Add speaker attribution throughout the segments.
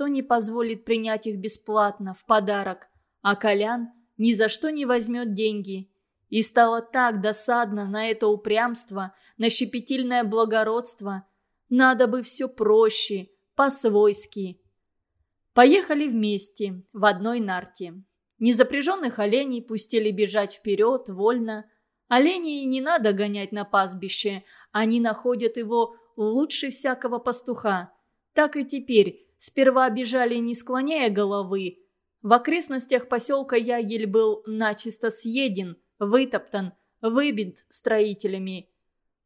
Speaker 1: что не позволит принять их бесплатно, в подарок, а Колян ни за что не возьмет деньги. И стало так досадно на это упрямство, на щепетильное благородство. Надо бы все проще, по-свойски. Поехали вместе, в одной нарте. Незапряженных оленей пустили бежать вперед, вольно. Оленей не надо гонять на пастбище, они находят его лучше всякого пастуха. Так и теперь, сперва бежали не склоняя головы. В окрестностях поселка Ягель был начисто съеден, вытоптан, выбит строителями.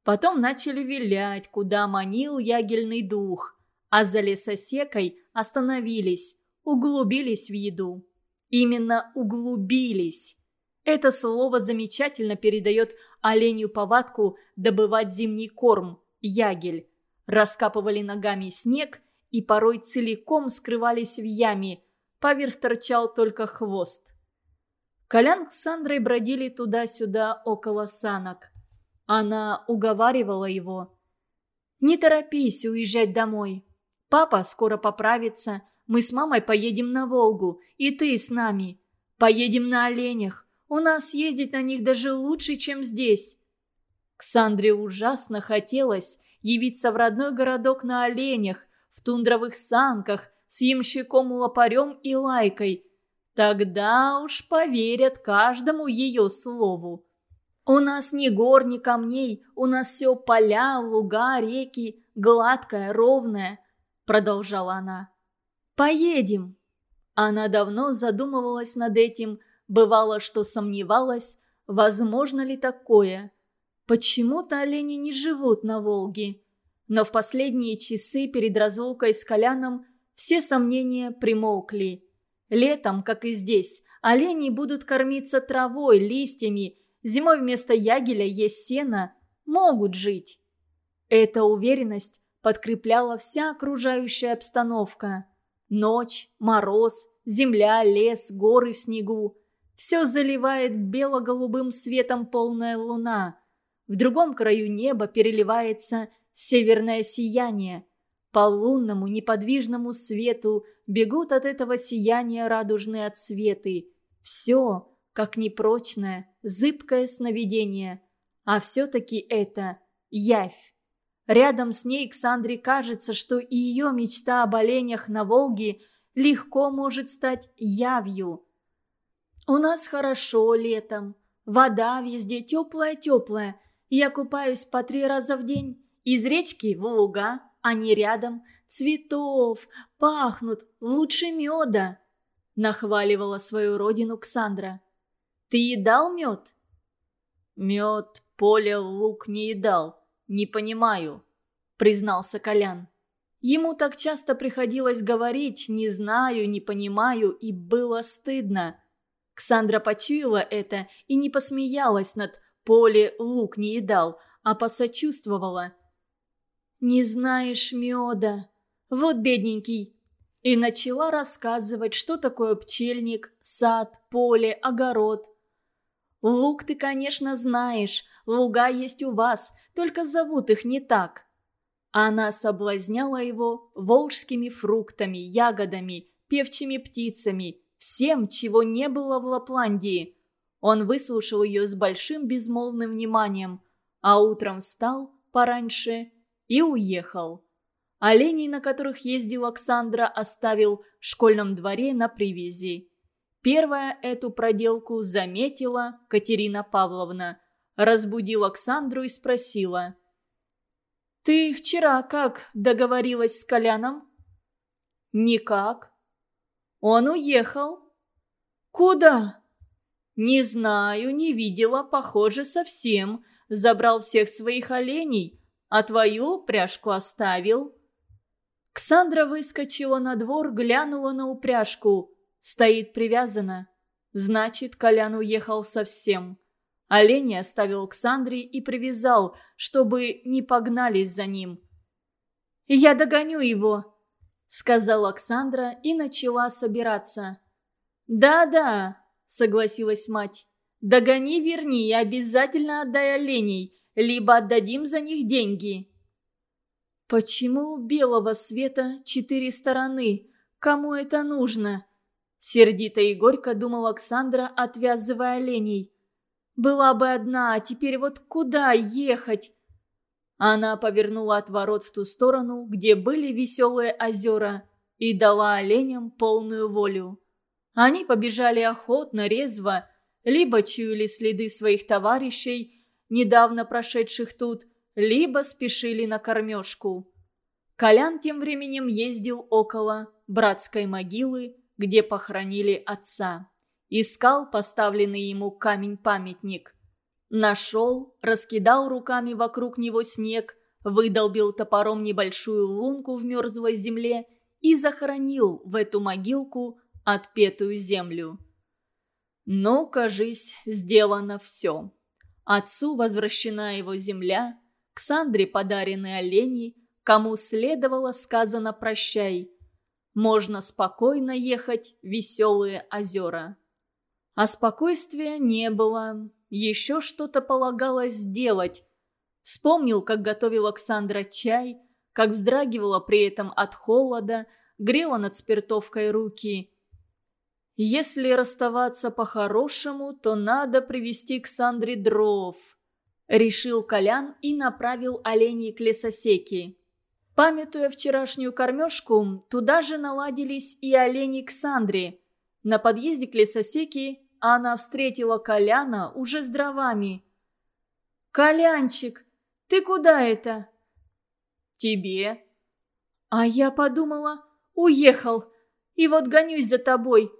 Speaker 1: Потом начали вилять, куда манил ягельный дух, а за лесосекой остановились, углубились в еду. Именно углубились. Это слово замечательно передает оленью повадку добывать зимний корм, ягель. Раскапывали ногами снег и порой целиком скрывались в яме. Поверх торчал только хвост. Колян с Сандрой бродили туда-сюда около санок. Она уговаривала его. «Не торопись уезжать домой. Папа скоро поправится. Мы с мамой поедем на Волгу, и ты с нами. Поедем на оленях. У нас ездить на них даже лучше, чем здесь». Ксандре ужасно хотелось явиться в родной городок на оленях, в тундровых санках, с ямщиком-лопарем и лайкой. Тогда уж поверят каждому ее слову. «У нас ни гор, ни камней, у нас все поля, луга, реки, гладкое, ровное», — продолжала она. «Поедем». Она давно задумывалась над этим, бывало, что сомневалась, возможно ли такое. Почему-то олени не живут на Волге. Но в последние часы перед разлукой с Коляном все сомнения примолкли. Летом, как и здесь, олени будут кормиться травой, листьями, зимой вместо ягеля есть сено, могут жить. Эта уверенность подкрепляла вся окружающая обстановка. Ночь, мороз, земля, лес, горы в снегу. Все заливает бело-голубым светом полная луна. В другом краю неба переливается северное сияние. По лунному неподвижному свету бегут от этого сияния радужные отсветы. Все, как непрочное, зыбкое сновидение. А все-таки это явь. Рядом с ней Ксандре кажется, что и ее мечта об оленях на Волге легко может стать явью. «У нас хорошо летом. Вода везде теплая-теплая. Я купаюсь по три раза в день. Из речки в луга, они рядом. Цветов, пахнут, лучше меда. Нахваливала свою родину Ксандра. Ты едал мед? Мед, поле, лук не едал. Не понимаю, признался Колян. Ему так часто приходилось говорить «не знаю», «не понимаю» и было стыдно. Ксандра почуяла это и не посмеялась над «поле лук не едал», а посочувствовала – «Не знаешь меда. Вот бедненький». И начала рассказывать, что такое пчельник, сад, поле, огород. «Лук ты, конечно, знаешь, луга есть у вас, только зовут их не так». Она соблазняла его волжскими фруктами, ягодами, певчими птицами, всем, чего не было в Лапландии. Он выслушал ее с большим безмолвным вниманием, а утром встал пораньше и уехал. Оленей, на которых ездил Оксандра, оставил в школьном дворе на привязи. Первая эту проделку заметила Катерина Павловна. Разбудила Оксандру и спросила. «Ты вчера как договорилась с Коляном?» «Никак». «Он уехал». «Куда?» «Не знаю, не видела, похоже, совсем. Забрал всех своих оленей, а твою упряжку оставил». Ксандра выскочила на двор, глянула на упряжку. Стоит привязана. Значит, Колян уехал совсем. Оленя оставил Ксандре и привязал, чтобы не погнались за ним. «Я догоню его», — сказала Оксандра и начала собираться. «Да-да», — согласилась мать. «Догони, верни и обязательно отдай оленей либо отдадим за них деньги». «Почему белого света четыре стороны? Кому это нужно?» Сердито и горько думал Оксандра, отвязывая оленей. «Была бы одна, а теперь вот куда ехать?» Она повернула от ворот в ту сторону, где были веселые озера, и дала оленям полную волю. Они побежали охотно, резво, либо чуяли следы своих товарищей, недавно прошедших тут, либо спешили на кормежку. Колян тем временем ездил около братской могилы, где похоронили отца. Искал поставленный ему камень-памятник. Нашел, раскидал руками вокруг него снег, выдолбил топором небольшую лунку в мерзлой земле и захоронил в эту могилку отпетую землю. Ну, кажись, сделано все. Отцу возвращена его земля, к Сандре подарены олени, кому следовало сказано «прощай», можно спокойно ехать в веселые озера. А спокойствия не было. Еще что-то полагалось сделать. Вспомнил, как готовил Оксандра чай, как вздрагивала при этом от холода, грела над спиртовкой руки. Если расставаться по-хорошему, то надо привести к Сандре дров. Решил Колян и направил оленей к лесосеке. Памятуя вчерашнюю кормежку, туда же наладились и олени к Сандре. На подъезде к лесосеке она встретила Коляна уже с дровами. «Колянчик, ты куда это?» «Тебе». «А я подумала, уехал, и вот гонюсь за тобой».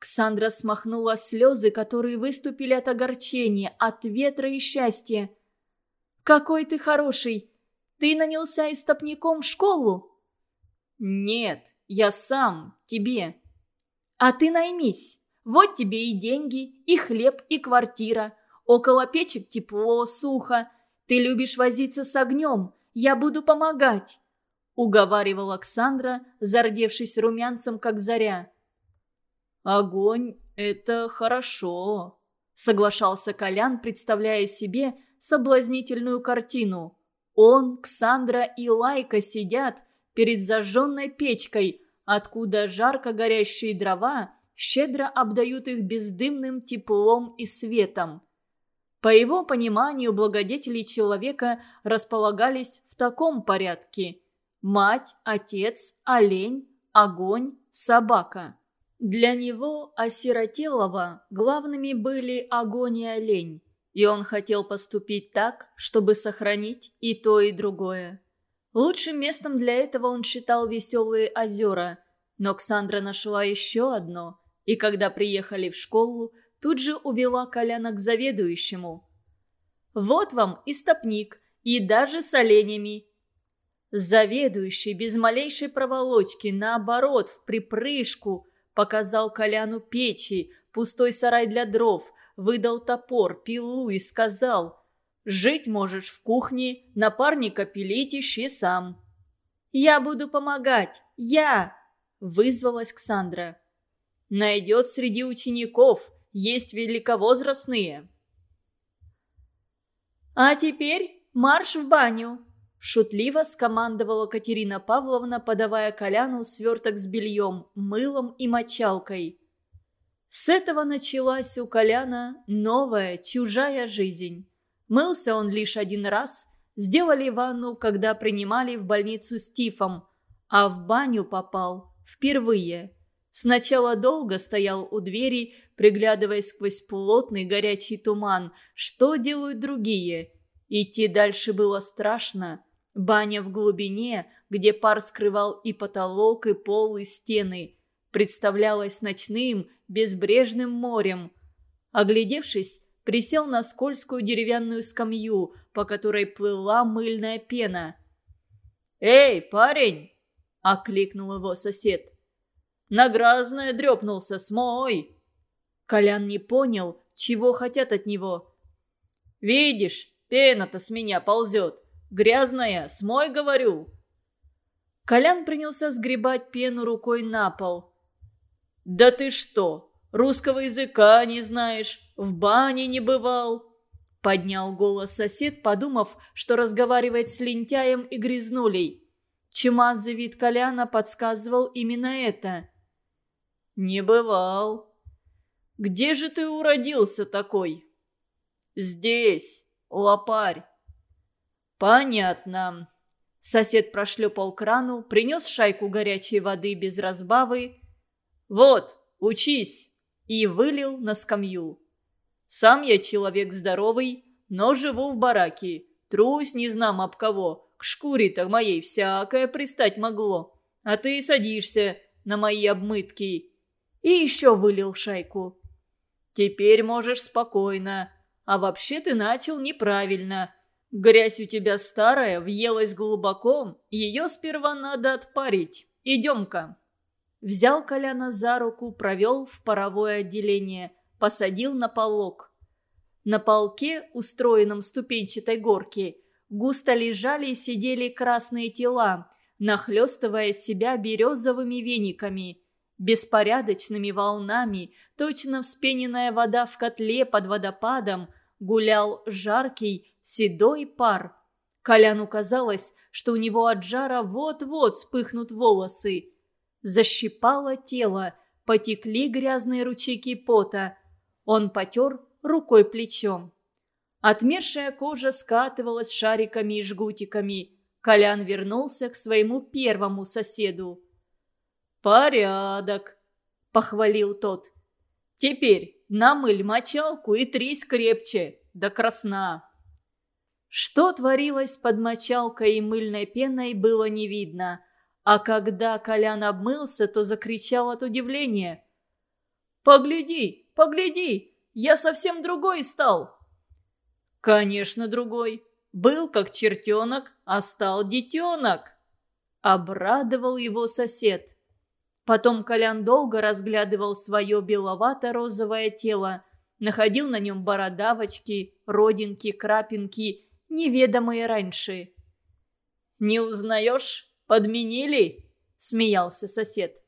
Speaker 1: Ксандра смахнула слезы, которые выступили от огорчения, от ветра и счастья. «Какой ты хороший! Ты нанялся истопником в школу?» «Нет, я сам, тебе». «А ты наймись. Вот тебе и деньги, и хлеб, и квартира. Около печек тепло, сухо. Ты любишь возиться с огнем. Я буду помогать», — уговаривал Оксандра, зардевшись румянцем, как заря. «Огонь — это хорошо», — соглашался Колян, представляя себе соблазнительную картину. Он, Ксандра и Лайка сидят перед зажженной печкой, откуда жарко горящие дрова щедро обдают их бездымным теплом и светом. По его пониманию, благодетели человека располагались в таком порядке. Мать, отец, олень, огонь, собака. Для него, осиротелого, главными были огонь и олень. И он хотел поступить так, чтобы сохранить и то, и другое. Лучшим местом для этого он считал веселые озера, но Ксандра нашла еще одно, и когда приехали в школу, тут же увела Коляна к заведующему. «Вот вам и стопник, и даже с оленями». Заведующий без малейшей проволочки, наоборот, в припрыжку, показал Коляну печи, пустой сарай для дров – выдал топор, пилу и сказал «Жить можешь в кухне, напарника пилить ищи сам». «Я буду помогать! Я!» – вызвалась Ксандра. «Найдет среди учеников, есть великовозрастные». «А теперь марш в баню!» – шутливо скомандовала Катерина Павловна, подавая Коляну сверток с бельем, мылом и мочалкой. С этого началась у Коляна новая, чужая жизнь. Мылся он лишь один раз, сделали ванну, когда принимали в больницу с тифом, а в баню попал впервые. Сначала долго стоял у двери, приглядываясь сквозь плотный горячий туман, что делают другие. Идти дальше было страшно. Баня в глубине, где пар скрывал и потолок, и пол, и стены, представлялась ночным безбрежным морем. Оглядевшись, присел на скользкую деревянную скамью, по которой плыла мыльная пена. «Эй, парень!» – окликнул его сосед. «На грязное дрепнулся, смой!» Колян не понял, чего хотят от него. «Видишь, пена-то с меня ползет. Грязная, смой, говорю!» Колян принялся сгребать пену рукой на пол. «Да ты что, русского языка не знаешь, в бане не бывал?» Поднял голос сосед, подумав, что разговаривает с лентяем и грязнулей. Чумазый вид Коляна подсказывал именно это. «Не бывал. Где же ты уродился такой?» «Здесь, лопарь». «Понятно». Сосед прошлепал крану, принес шайку горячей воды без разбавы. «Вот, учись!» и вылил на скамью. «Сам я человек здоровый, но живу в бараке. Трусь не знам об кого. К шкуре-то моей всякое пристать могло. А ты садишься на мои обмытки». И еще вылил шайку. «Теперь можешь спокойно. А вообще ты начал неправильно. Грязь у тебя старая, въелась глубоко, ее сперва надо отпарить. Идем-ка». Взял Коляна за руку, провел в паровое отделение, посадил на полок. На полке, устроенном ступенчатой горки, густо лежали и сидели красные тела, нахлестывая себя березовыми вениками. Беспорядочными волнами, точно вспененная вода в котле под водопадом, гулял жаркий, седой пар. Коляну казалось, что у него от жара вот-вот вспыхнут волосы. Защипало тело, потекли грязные ручейки пота. Он потер рукой плечом. Отмершая кожа скатывалась шариками и жгутиками. Колян вернулся к своему первому соседу. «Порядок», — похвалил тот. «Теперь намыль мочалку и трись крепче, до красна». Что творилось под мочалкой и мыльной пеной, было не видно. А когда Колян обмылся, то закричал от удивления. «Погляди, погляди, я совсем другой стал!» «Конечно, другой. Был как чертенок, а стал детенок!» Обрадовал его сосед. Потом Колян долго разглядывал свое беловато-розовое тело, находил на нем бородавочки, родинки, крапинки неведомые раньше. «Не узнаешь? Подменили?» – смеялся сосед.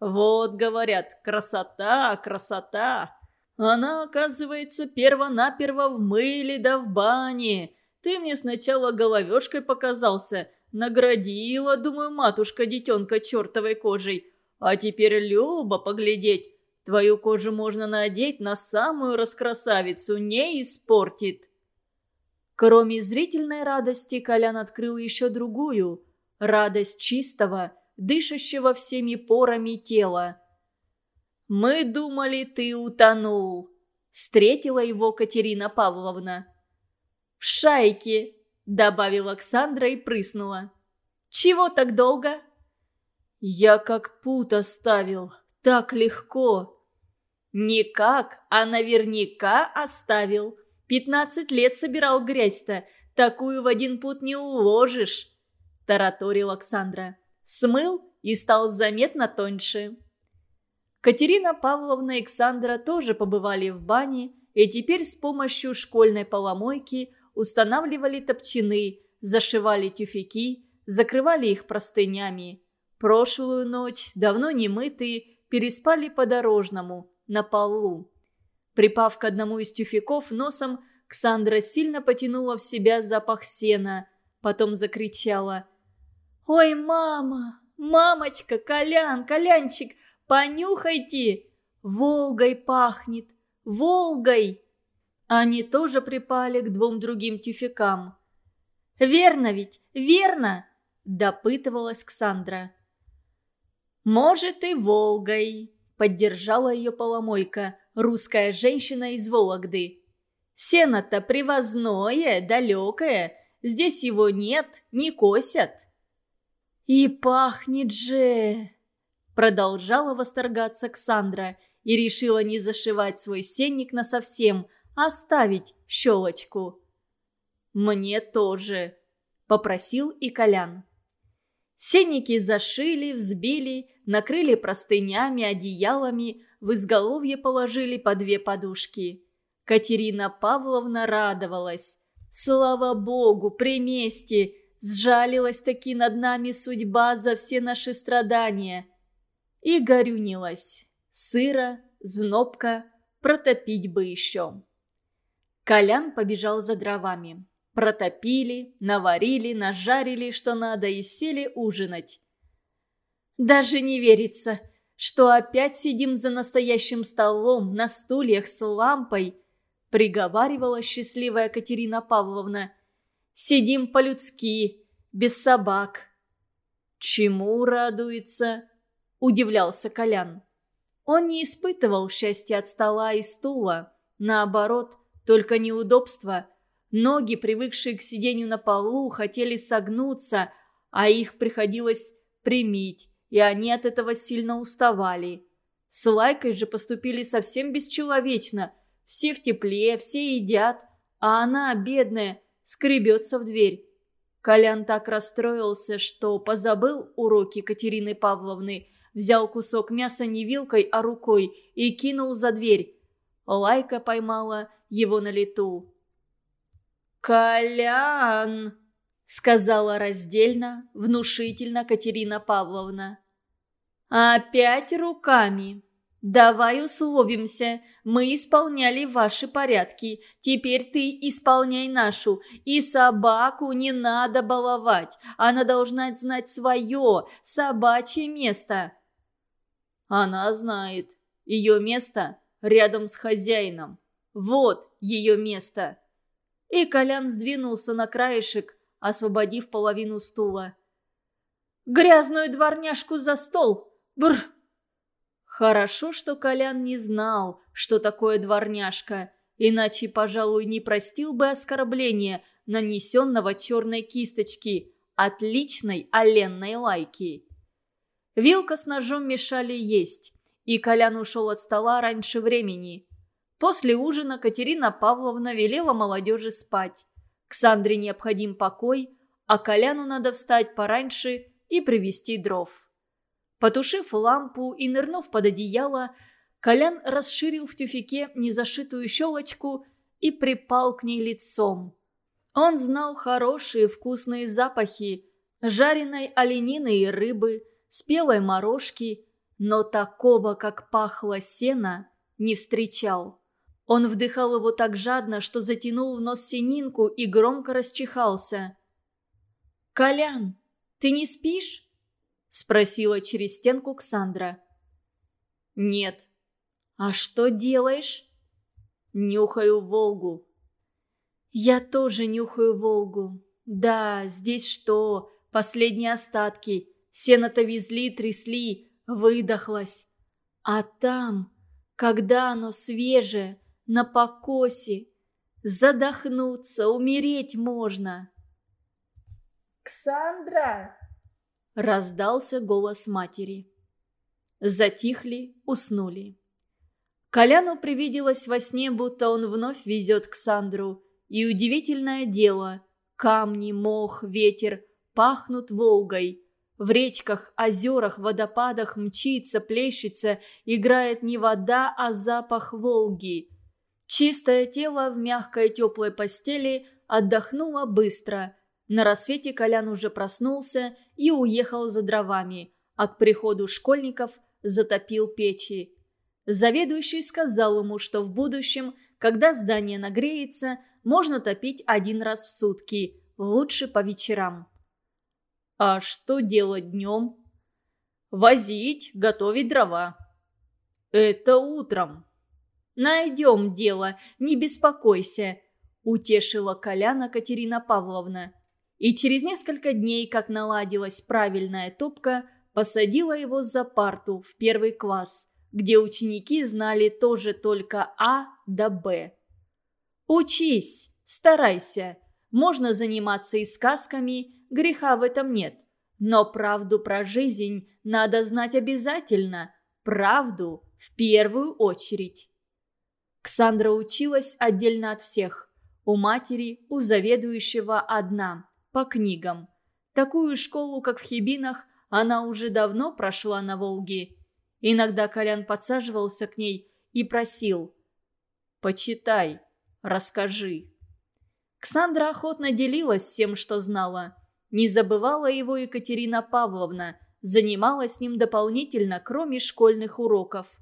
Speaker 1: «Вот, говорят, красота, красота. Она, оказывается, перво-наперво в мыле да в бане. Ты мне сначала головешкой показался, наградила, думаю, матушка детенка чертовой кожей. А теперь любо поглядеть. Твою кожу можно надеть на самую раскрасавицу, не испортит». Кроме зрительной радости, Колян открыл еще другую – радость чистого, дышащего всеми порами тела. «Мы думали, ты утонул», – встретила его Катерина Павловна. «В шайке», – добавила Оксандра и прыснула. «Чего так долго?» «Я как пут оставил, так легко». «Никак, а наверняка оставил», Пятнадцать лет собирал грязь-то. Такую в один пут не уложишь», – тараторил Александра. Смыл и стал заметно тоньше. Катерина Павловна и Александра тоже побывали в бане и теперь с помощью школьной поломойки устанавливали топчаны, зашивали тюфяки, закрывали их простынями. Прошлую ночь, давно не мытые, переспали по-дорожному, на полу. Припав к одному из тюфяков носом, Ксандра сильно потянула в себя запах сена. Потом закричала. «Ой, мама! Мамочка! Колян! Колянчик! Понюхайте! Волгой пахнет! Волгой!» Они тоже припали к двум другим тюфякам. «Верно ведь! Верно!» – допытывалась Ксандра. «Может, и Волгой!» – поддержала ее поломойка – русская женщина из Вологды. Сено-то привозное, далекое, здесь его нет, не косят. «И пахнет же!» Продолжала восторгаться Ксандра и решила не зашивать свой сенник насовсем, а оставить щелочку. «Мне тоже», – попросил и Колян. Сенники зашили, взбили, накрыли простынями, одеялами, в изголовье положили по две подушки. Катерина Павловна радовалась. «Слава Богу, при месте! Сжалилась таки над нами судьба за все наши страдания!» И горюнилась. Сыро, знобка, протопить бы еще. Колян побежал за дровами. Протопили, наварили, нажарили, что надо, и сели ужинать. «Даже не верится, что опять сидим за настоящим столом, на стульях с лампой», приговаривала счастливая Катерина Павловна. «Сидим по-людски, без собак». «Чему радуется?» – удивлялся Колян. Он не испытывал счастья от стола и стула. Наоборот, только неудобства. Ноги, привыкшие к сидению на полу, хотели согнуться, а их приходилось примить, и они от этого сильно уставали. С Лайкой же поступили совсем бесчеловечно. Все в тепле, все едят, а она, бедная, скребется в дверь. Колян так расстроился, что позабыл уроки Катерины Павловны, взял кусок мяса не вилкой, а рукой и кинул за дверь. Лайка поймала его на лету. «Колян!» — сказала раздельно, внушительно Катерина Павловна. «Опять руками!» «Давай условимся. Мы исполняли ваши порядки. Теперь ты исполняй нашу. И собаку не надо баловать. Она должна знать свое, собачье место». Она знает. Ее место рядом с хозяином. Вот ее место. И Колян сдвинулся на краешек, освободив половину стула. «Грязную дворняжку за стол! Бр!» Хорошо, что Колян не знал, что такое дворняжка, иначе, пожалуй, не простил бы оскорбления, нанесенного черной кисточки, отличной оленной лайки. Вилка с ножом мешали есть, и Колян ушел от стола раньше времени. После ужина Катерина Павловна велела молодежи спать. Ксандре необходим покой, а Коляну надо встать пораньше и привезти дров. Потушив лампу и нырнув под одеяло, Колян расширил в тюфике незашитую щелочку и припал к ней лицом. Он знал хорошие вкусные запахи жареной оленины и рыбы, спелой морожки, но такого, как пахло сено, не встречал. Он вдыхал его так жадно, что затянул в нос сининку и громко расчихался. «Колян, ты не спишь?» Спросила через стенку Ксандра. «Нет». «А что делаешь?» «Нюхаю Волгу». «Я тоже нюхаю Волгу. Да, здесь что? Последние остатки. Сено-то везли, трясли, выдохлась. А там, когда оно свежее, на покосе, задохнуться, умереть можно».
Speaker 2: «Ксандра!»
Speaker 1: Раздался голос матери. Затихли, уснули. Коляну привиделось во сне, будто он вновь везет к Сандру. И удивительное дело – камни, мох, ветер пахнут Волгой. В речках, озерах, водопадах мчится, плещется, играет не вода, а запах Волги. Чистое тело в мягкой теплой постели отдохнуло быстро – на рассвете Колян уже проснулся и уехал за дровами, а к приходу школьников затопил печи. Заведующий сказал ему, что в будущем, когда здание нагреется, можно топить один раз в сутки, лучше по вечерам. А что делать днем? Возить, готовить дрова. Это утром. Найдем дело, не беспокойся, утешила Коляна Катерина Павловна и через несколько дней, как наладилась правильная топка, посадила его за парту в первый класс, где ученики знали тоже только А да Б. «Учись, старайся. Можно заниматься и сказками, греха в этом нет. Но правду про жизнь надо знать обязательно. Правду в первую очередь». Ксандра училась отдельно от всех. У матери, у заведующего одна – по книгам. Такую школу, как в Хибинах, она уже давно прошла на Волге. Иногда Колян подсаживался к ней и просил «Почитай, расскажи». Ксандра охотно делилась всем, что знала. Не забывала его Екатерина Павловна, занималась с ним дополнительно, кроме школьных уроков.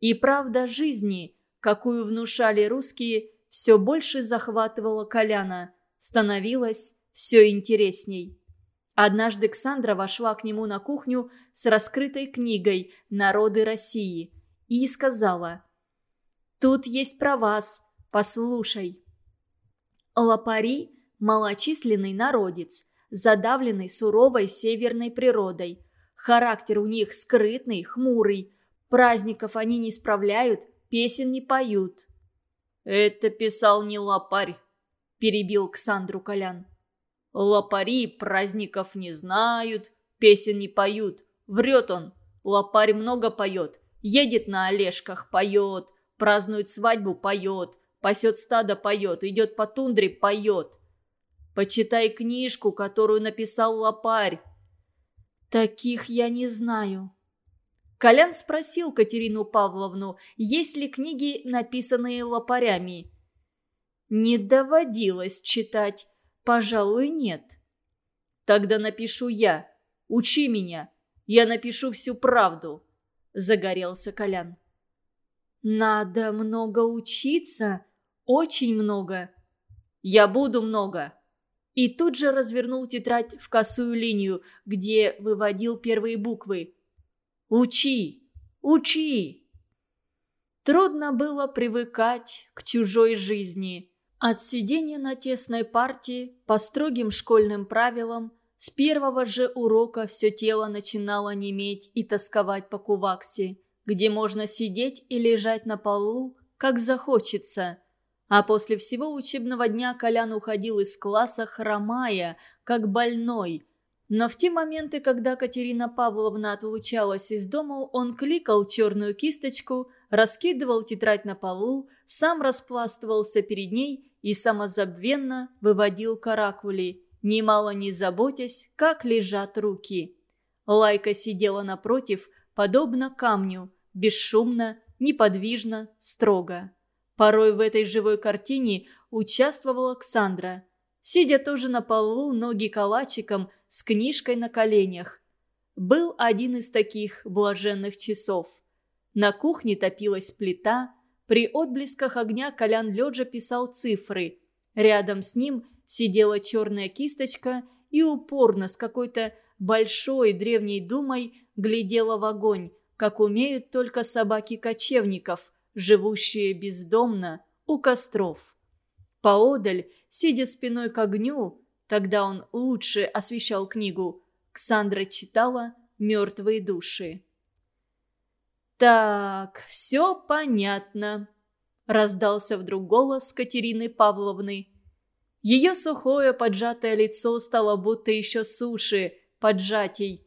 Speaker 1: И правда жизни, какую внушали русские, все больше захватывала Коляна – становилось все интересней. Однажды Ксандра вошла к нему на кухню с раскрытой книгой «Народы России» и сказала «Тут есть про вас, послушай». Лапари – малочисленный народец, задавленный суровой северной природой. Характер у них скрытный, хмурый. Праздников они не справляют, песен не поют. «Это писал не лопарь», – перебил Ксандру Колян. «Лопари праздников не знают, песен не поют. Врет он. Лопарь много поет, едет на олежках, поет, празднует свадьбу, поет, пасет стадо, поет, идет по тундре, поет. Почитай книжку, которую написал лопарь».
Speaker 2: «Таких я не знаю»,
Speaker 1: Колян спросил Катерину Павловну, есть ли книги, написанные лопарями. «Не доводилось читать. Пожалуй, нет». «Тогда напишу я. Учи меня. Я напишу всю правду», – загорелся Колян.
Speaker 2: «Надо много учиться. Очень много».
Speaker 1: «Я буду много». И тут же развернул тетрадь в косую линию, где выводил первые буквы – Учи! Учи!» Трудно было привыкать к чужой жизни. От сидения на тесной партии по строгим школьным правилам с первого же урока все тело начинало неметь и тосковать по куваксе, где можно сидеть и лежать на полу, как захочется. А после всего учебного дня Колян уходил из класса хромая, как больной – но в те моменты, когда Катерина Павловна отлучалась из дома, он кликал черную кисточку, раскидывал тетрадь на полу, сам распластывался перед ней и самозабвенно выводил каракули, немало не заботясь, как лежат руки. Лайка сидела напротив, подобно камню, бесшумно, неподвижно, строго. Порой в этой живой картине участвовала Ксандра. Сидя тоже на полу, ноги калачиком, с книжкой на коленях. Был один из таких блаженных часов. На кухне топилась плита, при отблесках огня Колян лежа писал цифры. Рядом с ним сидела черная кисточка и упорно с какой-то большой древней думой глядела в огонь, как умеют только собаки кочевников, живущие бездомно у костров. Поодаль, сидя спиной к огню, Тогда он лучше освещал книгу. Ксандра читала «Мертвые души». «Так, все понятно», – раздался вдруг голос Катерины Павловны. Ее сухое поджатое лицо стало будто еще суше, поджатей.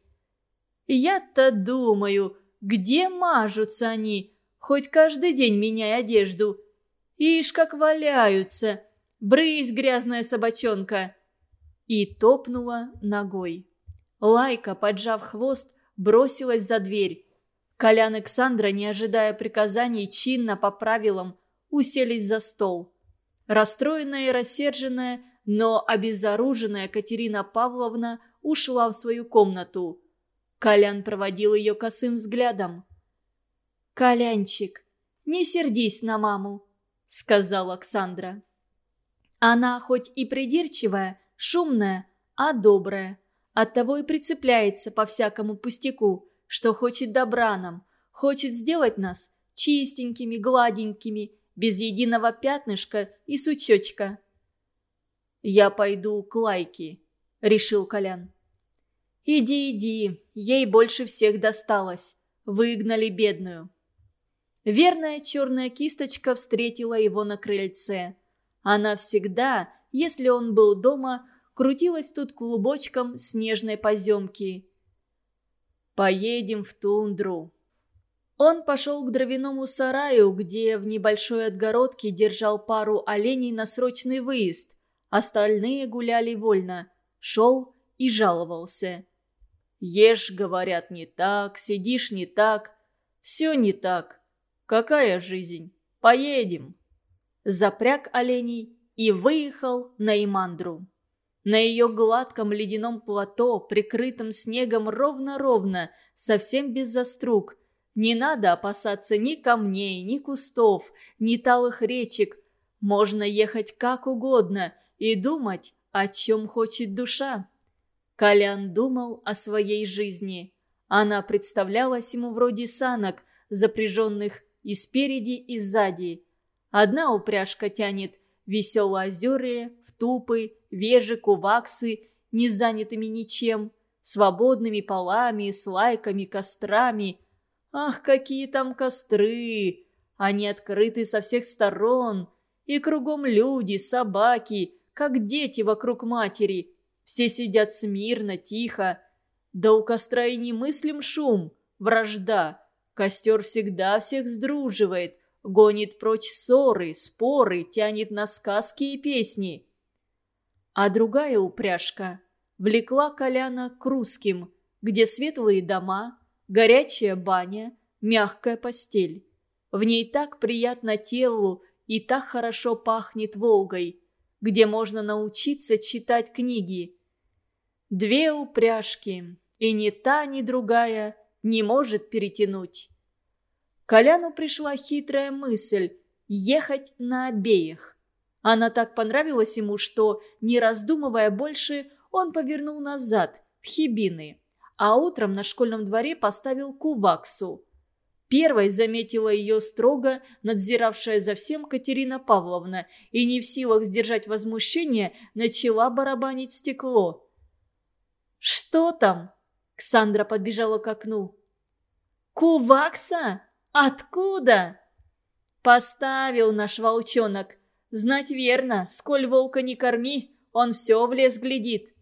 Speaker 1: «Я-то думаю, где мажутся они, хоть каждый день меняя одежду. Ишь, как валяются! Брысь, грязная собачонка!» И топнула ногой. Лайка, поджав хвост, бросилась за дверь. Колян и Ксандра, не ожидая приказаний, чинно по правилам уселись за стол. Расстроенная и рассерженная, но обезоруженная Катерина Павловна ушла в свою комнату. Колян проводил ее косым взглядом.
Speaker 2: «Колянчик, не сердись на маму», — сказала Александра. «Она хоть и придирчивая, шумная, а добрая. Оттого и прицепляется по всякому пустяку, что хочет добра нам, хочет сделать нас чистенькими, гладенькими, без единого пятнышка и сучочка.
Speaker 1: «Я пойду к Лайке», — решил Колян.
Speaker 2: «Иди, иди, ей больше всех досталось. Выгнали бедную».
Speaker 1: Верная черная кисточка встретила его на крыльце. Она всегда, если он был дома, крутилась тут клубочком снежной поземки. «Поедем в тундру». Он пошел к дровяному сараю, где в небольшой отгородке держал пару оленей на срочный выезд. Остальные гуляли вольно. Шел и жаловался. «Ешь, говорят, не так, сидишь не так. Все не так. Какая жизнь? Поедем!» Запряг оленей и выехал на Имандру. На ее гладком ледяном плато, прикрытом снегом ровно-ровно, совсем без заструг. Не надо опасаться ни камней, ни кустов, ни талых речек. Можно ехать как угодно, и думать, о чем хочет душа. Колян думал о своей жизни. Она представлялась ему вроде санок, запряженных и спереди, и сзади. Одна упряжка тянет веселоозерые, втупы, вежи, куваксы, не занятыми ничем, свободными полами, слайками, кострами. Ах, какие там костры! Они открыты со всех сторон, и кругом люди, собаки, как дети вокруг матери. Все сидят смирно, тихо. Да у костра и не мыслим шум, вражда. Костер всегда всех сдруживает, гонит прочь ссоры, споры, тянет на сказки и песни. А другая упряжка влекла Коляна к русским, где светлые дома, горячая баня, мягкая постель. В ней так приятно телу и так хорошо пахнет Волгой, где можно научиться читать книги. Две упряжки, и ни та, ни другая не может перетянуть. Коляну пришла хитрая мысль – ехать на обеих. Она так понравилась ему, что, не раздумывая больше, он повернул назад, в Хибины, а утром на школьном дворе поставил куваксу. Первой заметила ее строго надзиравшая за всем Катерина Павловна и не в силах сдержать возмущение, начала барабанить стекло. «Что там?» Ксандра подбежала к окну. «Кувакса? Откуда?» «Поставил наш волчонок. Знать верно, сколь волка не корми, он все в лес глядит».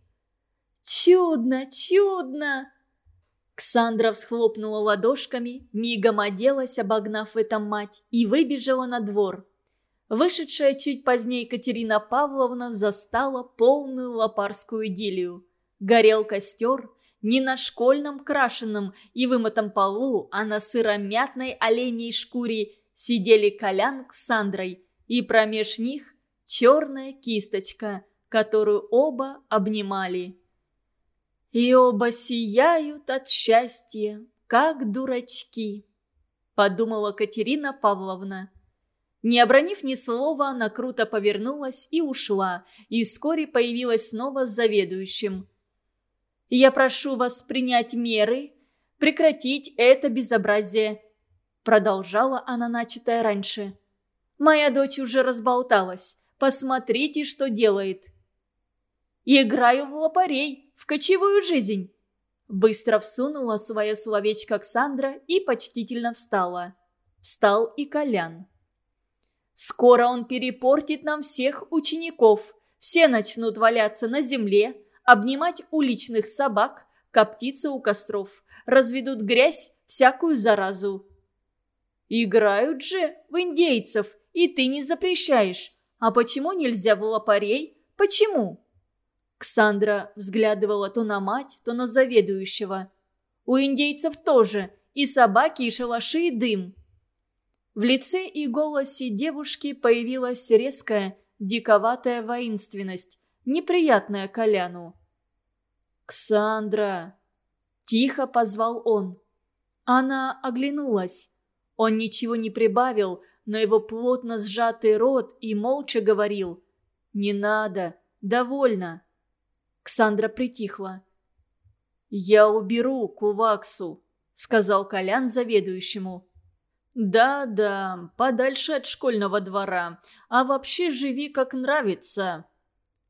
Speaker 1: «Чудно, чудно!» Ксандра всхлопнула ладошками, мигом оделась, обогнав это мать, и выбежала на двор. Вышедшая чуть позднее Екатерина Павловна застала полную лопарскую идиллию. Горел костер, не на школьном крашенном и вымытом полу, а на сыромятной оленей шкуре сидели Колян с Сандрой, и промеж них черная кисточка, которую оба обнимали. И оба сияют от счастья, как дурачки, подумала Катерина Павловна. Не обронив ни слова, она круто повернулась и ушла, и вскоре появилась снова с заведующим – я прошу вас принять меры, прекратить это безобразие», продолжала она начатое раньше. «Моя дочь уже разболталась. Посмотрите, что делает». «Играю в лопарей, в кочевую жизнь». Быстро всунула свое словечко Оксандра и почтительно встала. Встал и Колян. «Скоро он перепортит нам всех учеников. Все начнут валяться на земле, обнимать уличных собак, коптиться у костров, разведут грязь, всякую заразу. Играют же в индейцев, и ты не запрещаешь. А почему нельзя в лопарей? Почему? Ксандра взглядывала то на мать, то на заведующего. У индейцев тоже и собаки, и шалаши, и дым. В лице и голосе девушки появилась резкая, диковатая воинственность, неприятная Коляну. «Ксандра!» – тихо позвал он. Она оглянулась. Он ничего не прибавил, но его плотно сжатый рот и молча говорил «Не надо, довольно». Ксандра притихла. «Я уберу Куваксу», — сказал Колян заведующему. «Да-да, подальше от школьного двора, а вообще живи как нравится».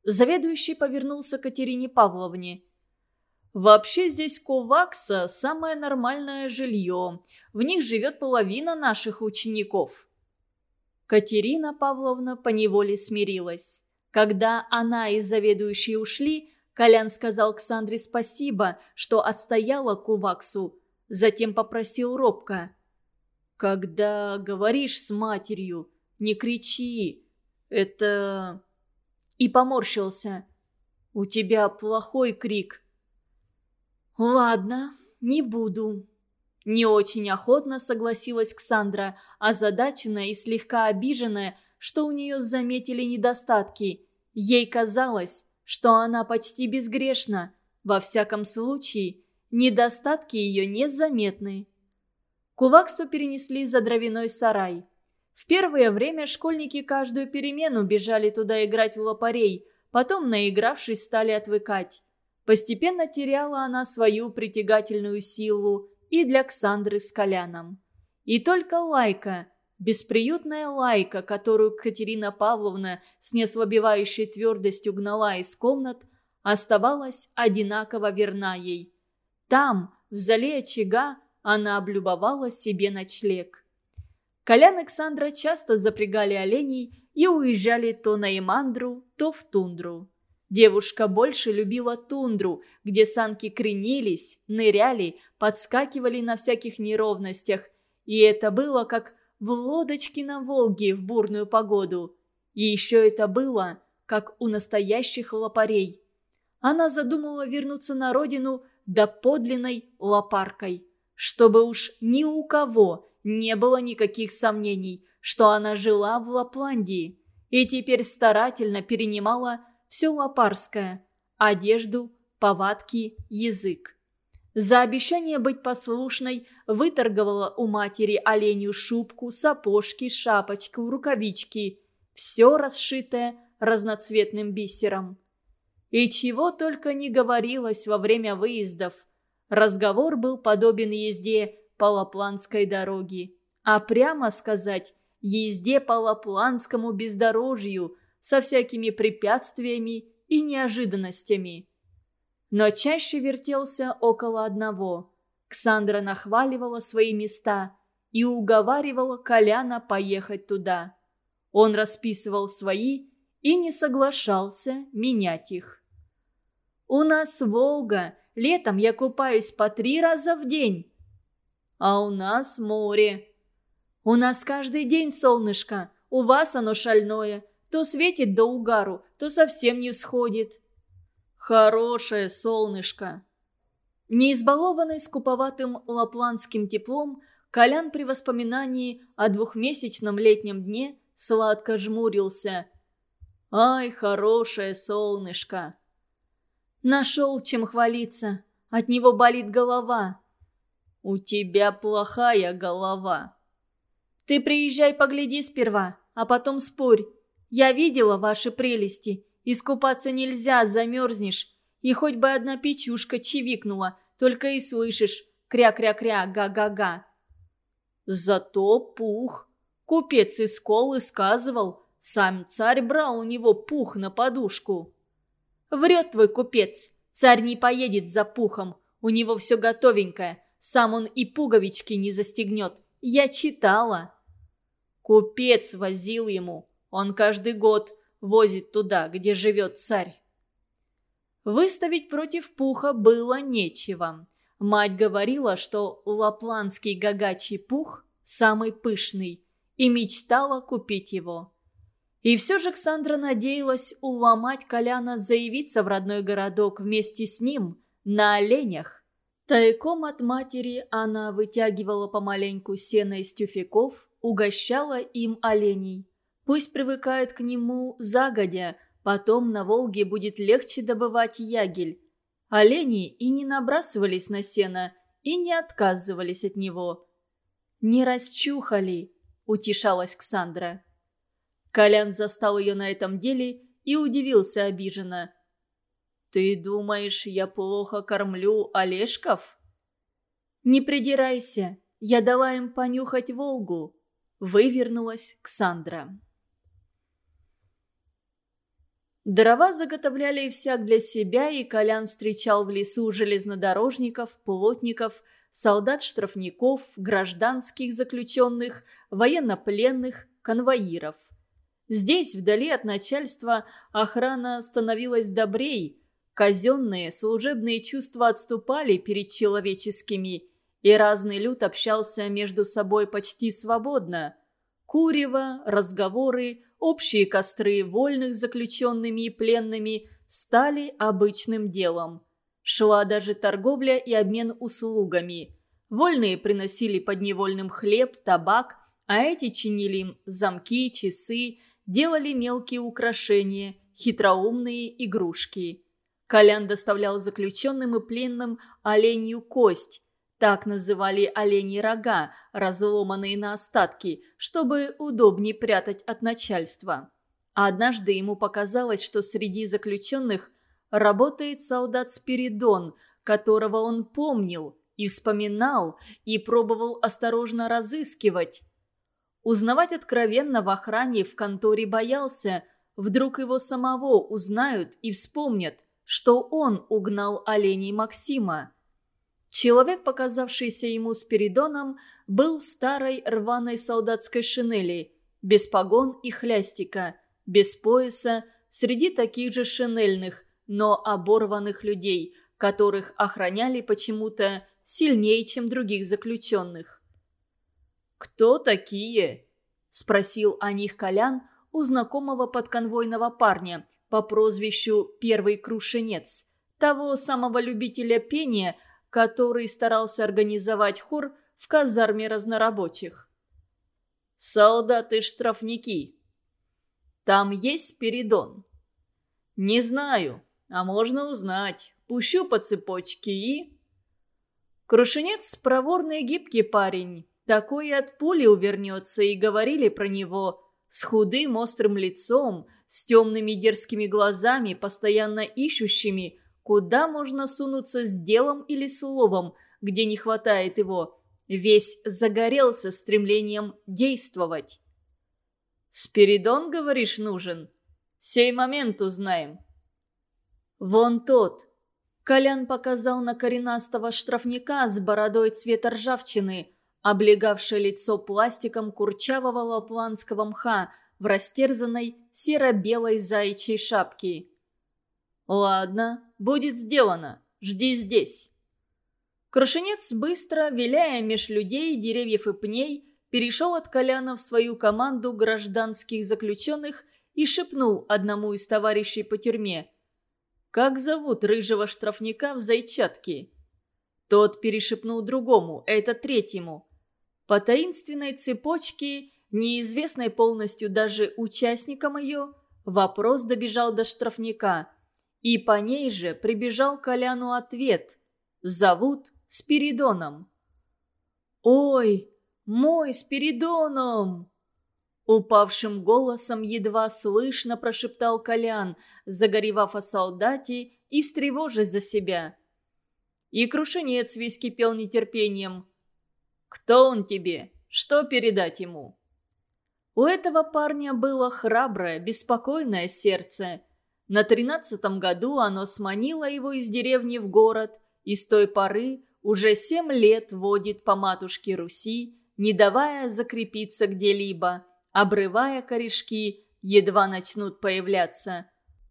Speaker 1: Заведующий повернулся к Катерине Павловне. «Вообще здесь Ковакса – самое нормальное жилье. В них живет половина наших учеников». Катерина Павловна поневоле смирилась. Когда она и заведующие ушли, Колян сказал Ксандре спасибо, что отстояла Куваксу. Затем попросил робко. «Когда говоришь с матерью, не кричи. Это...» и поморщился. «У тебя плохой крик». «Ладно, не буду». Не очень охотно согласилась Ксандра, озадаченная и слегка обиженная, что у нее заметили недостатки. Ей казалось, что она почти безгрешна. Во всяком случае, недостатки ее незаметны. Куваксу перенесли за дровяной сарай. В первое время школьники каждую перемену бежали туда играть в лопарей, потом, наигравшись, стали отвыкать. Постепенно теряла она свою притягательную силу и для Ксандры с Коляном. И только Лайка, бесприютная Лайка, которую Катерина Павловна с неослабевающей твердостью гнала из комнат, оставалась одинаково верна ей. Там, в зале очага, она облюбовала себе ночлег. Колян Александра часто запрягали оленей и уезжали то на Имандру, то в тундру. Девушка больше любила тундру, где санки кренились, ныряли, подскакивали на всяких неровностях. И это было как в лодочке на Волге в бурную погоду. И еще это было, как у настоящих лопарей. Она задумала вернуться на родину до подлинной лопаркой, чтобы уж ни у кого не было никаких сомнений, что она жила в Лапландии и теперь старательно перенимала все лопарское – одежду, повадки, язык. За обещание быть послушной выторговала у матери оленью шубку, сапожки, шапочку, рукавички. Все расшитое разноцветным бисером. И чего только не говорилось во время выездов. Разговор был подобен езде по Лапландской дороге. А прямо сказать, езде по Лапландскому бездорожью – со всякими препятствиями и неожиданностями. Но чаще вертелся около одного. Ксандра нахваливала свои места и уговаривала Коляна поехать туда. Он расписывал свои и не соглашался менять их. «У нас Волга, летом я купаюсь по три раза в день». «А у нас море». «У нас каждый день солнышко, у вас оно шальное, то светит до угару, то совсем не всходит. Хорошее солнышко. Не избалованный скуповатым лапландским теплом, Колян при воспоминании о двухмесячном летнем дне сладко жмурился. «Ай, хорошее солнышко!» «Нашел, чем хвалиться. От него болит голова». «У тебя плохая голова». «Ты приезжай погляди сперва, а потом спорь. Я видела ваши прелести. Искупаться нельзя, замерзнешь. И хоть бы одна печушка чивикнула, только и слышишь кря-кря-кря, га-га-га. Зато пух. Купец из колы сказывал, сам царь брал у него пух на подушку. Врет твой купец. Царь не поедет за пухом. У него все готовенькое. Сам он и пуговички не застегнет. Я читала. Купец возил ему. Он каждый год возит туда, где живет царь. Выставить против пуха было нечего. Мать говорила, что лапландский гагачий пух самый пышный, и мечтала купить его. И все же Ксандра надеялась уломать Коляна заявиться в родной городок вместе с ним на оленях. Тайком от матери она вытягивала помаленьку сено из тюфяков, угощала им оленей. Пусть привыкает к нему загодя, потом на Волге будет легче добывать ягель. Олени и не набрасывались на сено, и не отказывались от него. «Не расчухали», – утешалась Ксандра. Колян застал ее на этом деле и удивился обиженно. «Ты думаешь, я плохо кормлю Олешков?» «Не придирайся, я дала им понюхать Волгу», – вывернулась Ксандра. Дрова заготовляли и всяк для себя, и Колян встречал в лесу железнодорожников, плотников, солдат-штрафников, гражданских заключенных, военнопленных, конвоиров. Здесь, вдали от начальства, охрана становилась добрей. Казенные, служебные чувства отступали перед человеческими, и разный люд общался между собой почти свободно. Курево, разговоры, общие костры вольных заключенными и пленными стали обычным делом. Шла даже торговля и обмен услугами. Вольные приносили подневольным хлеб, табак, а эти чинили им замки, часы, делали мелкие украшения, хитроумные игрушки. Колян доставлял заключенным и пленным оленью кость, так называли олени рога, разломанные на остатки, чтобы удобнее прятать от начальства. А однажды ему показалось, что среди заключенных работает солдат Спиридон, которого он помнил и вспоминал, и пробовал осторожно разыскивать. Узнавать откровенно в охране в конторе боялся, вдруг его самого узнают и вспомнят, что он угнал оленей Максима. Человек, показавшийся ему Спиридоном, был в старой рваной солдатской шинели, без погон и хлястика, без пояса, среди таких же шинельных, но оборванных людей, которых охраняли почему-то сильнее, чем других заключенных. «Кто такие?» – спросил о них Колян у знакомого подконвойного парня по прозвищу «Первый крушенец», того самого любителя пения, который старался организовать хор в казарме разнорабочих. «Солдаты-штрафники. Там есть Спиридон?» «Не знаю, а можно узнать. Пущу по цепочке и...» Крушенец – проворный гибкий парень. Такой от пули увернется, и говорили про него. С худым острым лицом, с темными дерзкими глазами, постоянно ищущими, куда можно сунуться с делом или словом, где не хватает его. Весь загорелся стремлением действовать. «Спиридон, говоришь, нужен? Сей момент узнаем». «Вон тот», Колян показал на коренастого штрафника с бородой цвета ржавчины, облегавшее лицо пластиком курчавого лапландского мха в растерзанной серо-белой заячьей шапке. «Ладно, будет сделано. Жди здесь». Крушенец быстро, виляя меж людей, деревьев и пней, перешел от Коляна в свою команду гражданских заключенных и шепнул одному из товарищей по тюрьме – как зовут рыжего штрафника в зайчатке?» Тот перешепнул другому, это третьему. По таинственной цепочке, неизвестной полностью даже участникам ее, вопрос добежал до штрафника. И по ней же прибежал Коляну ответ. «Зовут Спиридоном». «Ой, мой Спиридоном!» Упавшим голосом едва слышно прошептал Колян, загоревав о солдате и встревожась за себя. И крушенец весь кипел нетерпением. «Кто он тебе? Что передать ему?» У этого парня было храброе, беспокойное сердце. На тринадцатом году оно сманило его из деревни в город, и с той поры уже семь лет водит по матушке Руси, не давая закрепиться где-либо – обрывая корешки, едва начнут появляться.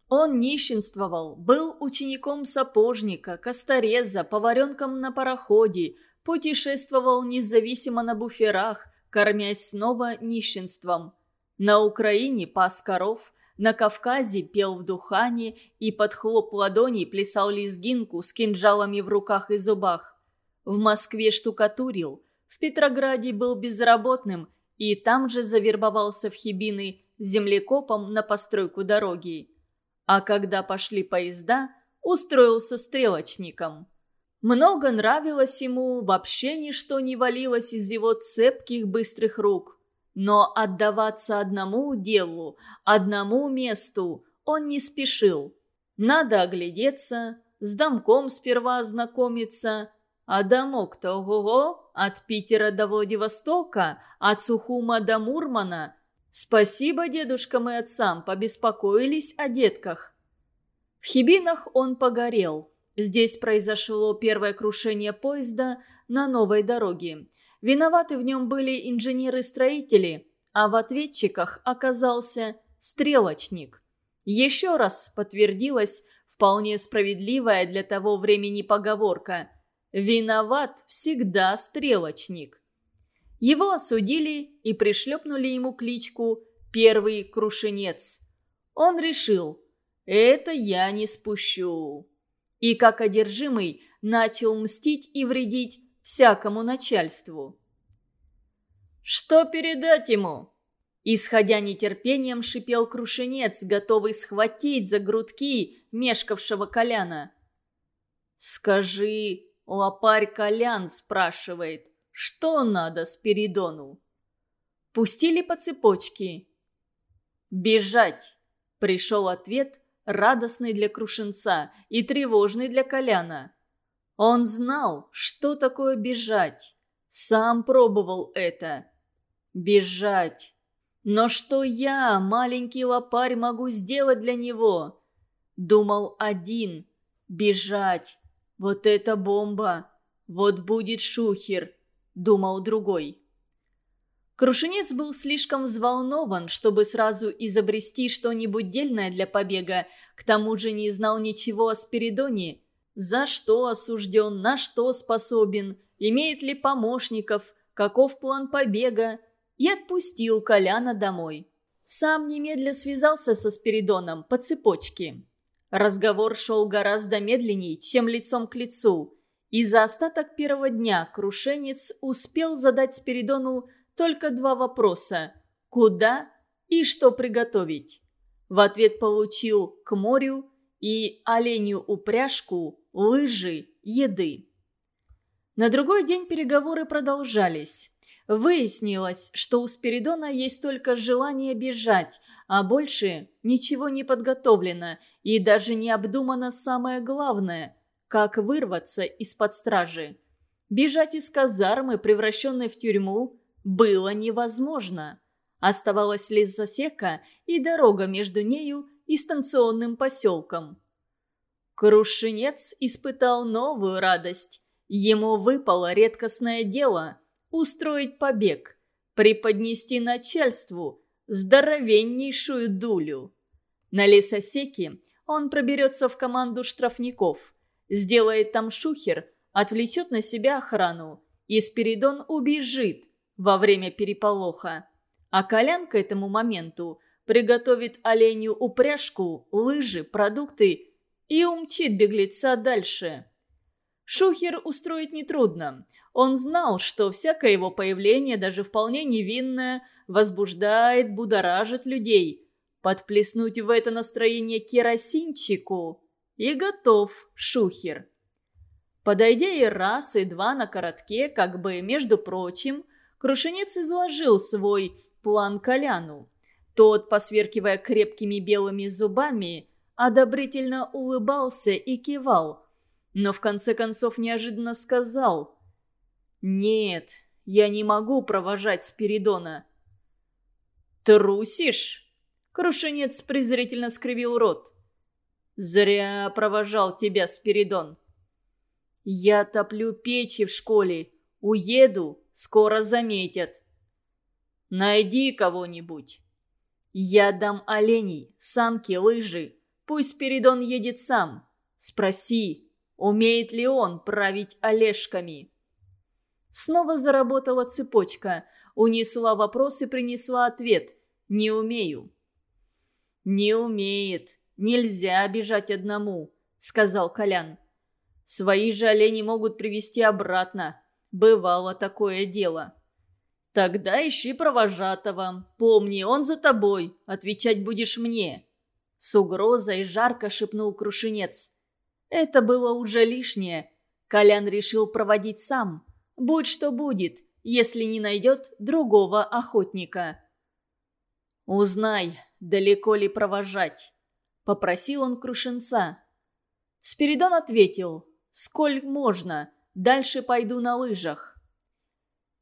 Speaker 1: Он нищенствовал, был учеником сапожника, костореза, поваренком на пароходе, путешествовал независимо на буферах, кормясь снова нищенством. На Украине пас коров, на Кавказе пел в духане и под хлоп ладоней плясал лезгинку с кинжалами в руках и зубах. В Москве штукатурил, в Петрограде был безработным и там же завербовался в Хибины землекопом на постройку дороги. А когда пошли поезда, устроился стрелочником. Много нравилось ему, вообще ничто не валилось из его цепких быстрых рук. Но отдаваться одному делу, одному месту он не спешил. Надо оглядеться, с домком сперва ознакомиться, а домок-то ого-го, от Питера до Владивостока, от Сухума до Мурмана. Спасибо дедушкам и отцам, побеспокоились о детках. В Хибинах он погорел. Здесь произошло первое крушение поезда на новой дороге. Виноваты в нем были инженеры-строители, а в ответчиках оказался стрелочник. Еще раз подтвердилась вполне справедливая для того времени поговорка – Виноват всегда стрелочник. Его осудили и пришлепнули ему кличку «Первый крушенец». Он решил «Это я не спущу». И как одержимый начал мстить и вредить всякому начальству. «Что передать ему?» Исходя нетерпением, шипел крушенец, готовый схватить за грудки мешкавшего Коляна. «Скажи, Лопарь Колян спрашивает, что надо Спиридону. Пустили по цепочке. Бежать. Пришел ответ, радостный для Крушенца и тревожный для Коляна. Он знал, что такое бежать. Сам пробовал это. Бежать. Но что я, маленький лопарь, могу сделать для него? Думал один. Бежать. Вот это бомба. Вот будет шухер. Думал другой. Крушенец был слишком взволнован, чтобы сразу изобрести что-нибудь дельное для побега, к тому же не знал ничего о Спиридоне. За что осужден, на что способен, имеет ли помощников, каков план побега, и отпустил Коляна домой. Сам немедля связался со Спиридоном по цепочке. Разговор шел гораздо медленнее, чем лицом к лицу, и за остаток первого дня Крушенец успел задать Спиридону только два вопроса – куда и что приготовить. В ответ получил к морю и оленью упряжку, лыжи, еды. На другой день переговоры продолжались. Выяснилось, что у Спиридона есть только желание бежать, а больше ничего не подготовлено и даже не обдумано самое главное – как вырваться из-под стражи. Бежать из казармы, превращенной в тюрьму, было невозможно. Оставалась лишь засека и дорога между нею и станционным поселком. Крушенец испытал новую радость. Ему выпало редкостное дело – устроить побег, преподнести начальству здоровеннейшую дулю. На лесосеке он проберется в команду штрафников, сделает там шухер, отвлечет на себя охрану, и Спиридон убежит – во время переполоха. А Колян к этому моменту приготовит оленю упряжку, лыжи, продукты и умчит беглеца дальше. Шухер устроить нетрудно. Он знал, что всякое его появление, даже вполне невинное, возбуждает, будоражит людей. Подплеснуть в это настроение керосинчику и готов Шухер. Подойдя и раз, и два на коротке, как бы, между прочим, Крушенец изложил свой план Коляну. Тот, посверкивая крепкими белыми зубами, одобрительно улыбался и кивал, но в конце концов неожиданно сказал «Нет, я не могу провожать Спиридона». «Трусишь?» Крушенец презрительно скривил рот. «Зря провожал тебя Спиридон». «Я топлю печи в школе. Уеду, Скоро заметят. Найди кого-нибудь. Я дам оленей, санки, лыжи. Пусть Спиридон едет сам. Спроси, умеет ли он править олешками. Снова заработала цепочка. Унесла вопрос и принесла ответ. Не умею. Не умеет. Нельзя бежать одному, сказал Колян. Свои же олени могут привести обратно. Бывало такое дело. Тогда ищи провожатого. Помни, он за тобой. Отвечать будешь мне. С угрозой жарко шепнул Крушенец. Это было уже лишнее. Колян решил проводить сам. Будь что будет, если не найдет другого охотника. «Узнай, далеко ли провожать?» – попросил он Крушенца. Спиридон ответил, «Сколь можно, Дальше пойду на лыжах».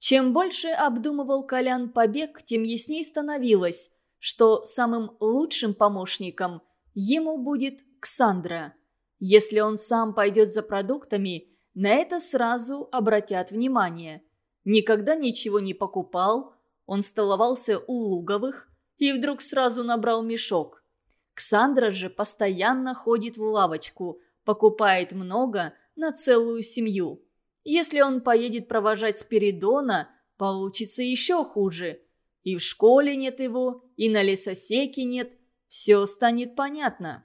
Speaker 1: Чем больше обдумывал Колян побег, тем ясней становилось, что самым лучшим помощником ему будет Ксандра. Если он сам пойдет за продуктами, на это сразу обратят внимание. Никогда ничего не покупал, он столовался у Луговых и вдруг сразу набрал мешок. Ксандра же постоянно ходит в лавочку, покупает много на целую семью. Если он поедет провожать Спиридона, получится еще хуже. И в школе нет его, и на лесосеке нет. Все станет понятно.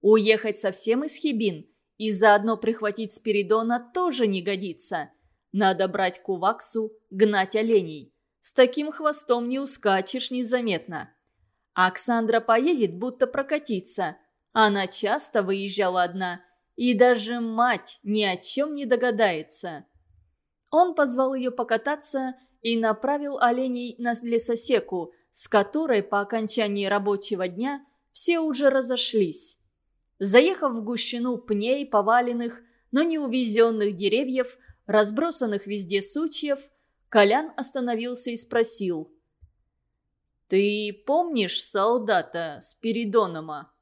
Speaker 1: Уехать совсем из Хибин и заодно прихватить Спиридона тоже не годится. Надо брать куваксу, гнать оленей. С таким хвостом не ускачешь незаметно. Оксандра поедет, будто прокатиться. Она часто выезжала одна – и даже мать ни о чем не догадается. Он позвал ее покататься и направил оленей на лесосеку, с которой по окончании рабочего дня все уже разошлись. Заехав в гущину пней, поваленных, но не увезенных деревьев, разбросанных везде сучьев, Колян остановился и спросил. «Ты помнишь солдата Спиридонома?»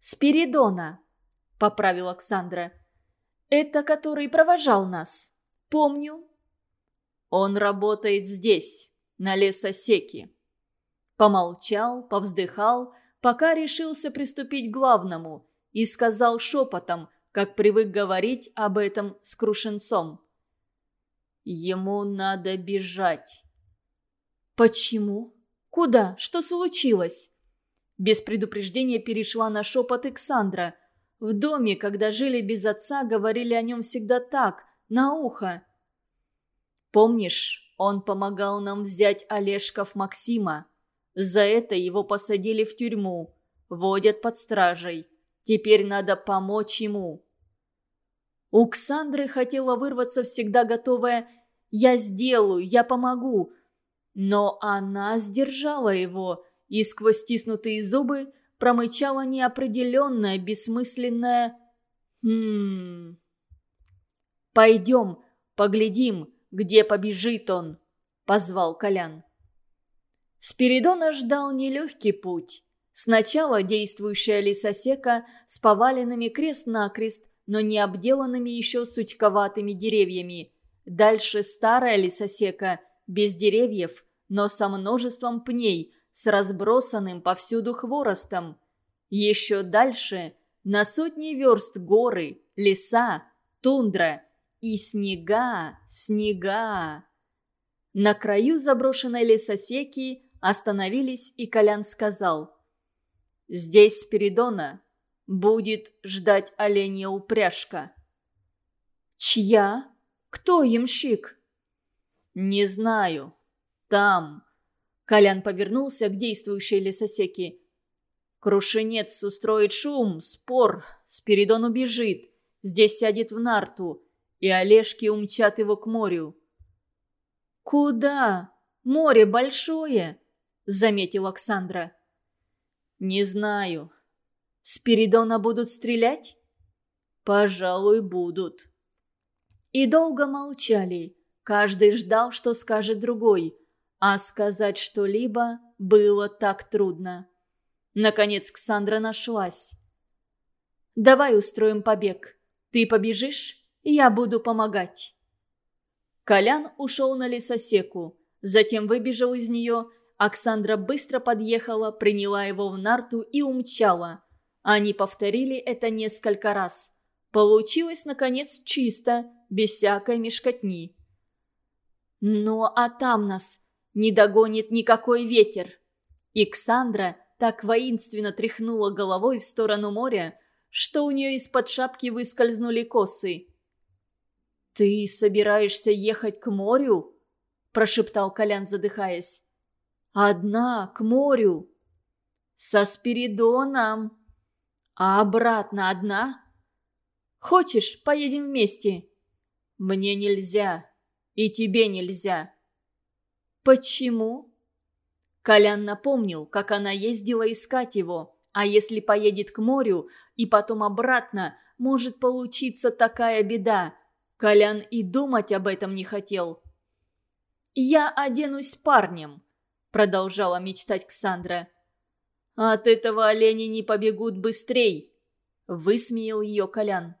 Speaker 2: «Спиридона», — поправил Оксандра. «Это который провожал нас. Помню».
Speaker 1: «Он работает здесь, на лесосеке». Помолчал, повздыхал, пока решился приступить к главному, и сказал шепотом, как привык говорить об этом с Крушенцом. «Ему надо бежать».
Speaker 2: «Почему? Куда? Что случилось?» Без предупреждения перешла на шепот Александра. В доме, когда жили без отца, говорили о нем всегда так, на ухо.
Speaker 1: «Помнишь, он помогал нам взять Олежков Максима?» За это его посадили в тюрьму. Водят под стражей. Теперь надо помочь ему.
Speaker 2: У Ксандры хотела вырваться всегда готовая «Я сделаю, я помогу». Но она сдержала его и сквозь стиснутые зубы промычала неопределенное, бессмысленное «Хм...»
Speaker 1: «Пойдем, поглядим, где побежит он», — позвал Колян. Спиридона ждал нелегкий путь. Сначала действующая лесосека с поваленными крест-накрест, но не обделанными еще сучковатыми деревьями. Дальше старая лесосека, без деревьев, но со множеством пней, с разбросанным повсюду хворостом. Еще дальше на сотни верст горы, леса, тундра и снега, снега. На краю заброшенной лесосеки Остановились, и Колян сказал. «Здесь Спиридона будет ждать оленя упряжка».
Speaker 2: «Чья? Кто ямщик?»
Speaker 1: «Не знаю. Там». Колян повернулся к действующей лесосеке. «Крушенец устроит шум, спор. Спиридон убежит. Здесь сядет в нарту, и Олежки умчат его к морю».
Speaker 2: «Куда? Море большое!» заметил Оксандра.
Speaker 1: «Не знаю.
Speaker 2: Спиридона будут стрелять?»
Speaker 1: «Пожалуй, будут».
Speaker 2: И долго молчали. Каждый ждал, что скажет другой. А сказать что-либо было так трудно. Наконец Ксандра нашлась. «Давай устроим побег. Ты побежишь, я буду помогать». Колян ушел на лесосеку, затем выбежал из нее Оксандра быстро подъехала, приняла его в нарту и умчала. Они повторили это несколько раз. Получилось, наконец, чисто, без всякой мешкотни. «Ну, а там нас не догонит никакой ветер!» Иксандра так воинственно тряхнула головой в сторону моря, что у нее из-под шапки выскользнули косы. «Ты собираешься ехать к морю?» – прошептал Колян, задыхаясь. Одна, к морю. Со Спиридоном. А обратно одна? Хочешь, поедем вместе? Мне нельзя. И тебе нельзя. Почему? Колян напомнил, как она ездила искать его. А если поедет к морю и потом обратно, может получиться такая беда. Колян и думать об этом не хотел. «Я оденусь парнем», продолжала мечтать Ксандра. «От этого олени не побегут быстрей!» – высмеял ее Колян.